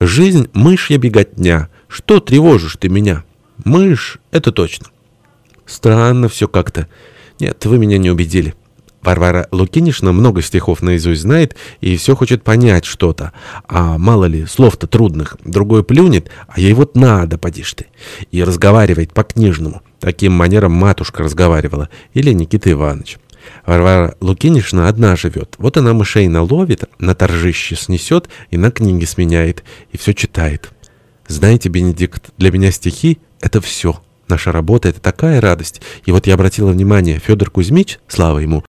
Жизнь — мышья беготня. Что тревожишь ты меня? Мышь — это точно. Странно все как-то. Нет, вы меня не убедили. Варвара Лукинишна много стихов наизусть знает и все хочет понять что-то. А мало ли, слов-то трудных. Другой плюнет, а ей вот надо, поди ты. И разговаривает по-книжному. Таким манером матушка разговаривала. Или Никита Иванович. Варвара Лукинишна одна живет. Вот она мышей наловит, на торжище снесет и на книги сменяет, и все читает. Знаете, Бенедикт, для меня стихи — это все. Наша работа — это такая радость. И вот я обратила внимание, Федор Кузьмич, слава ему,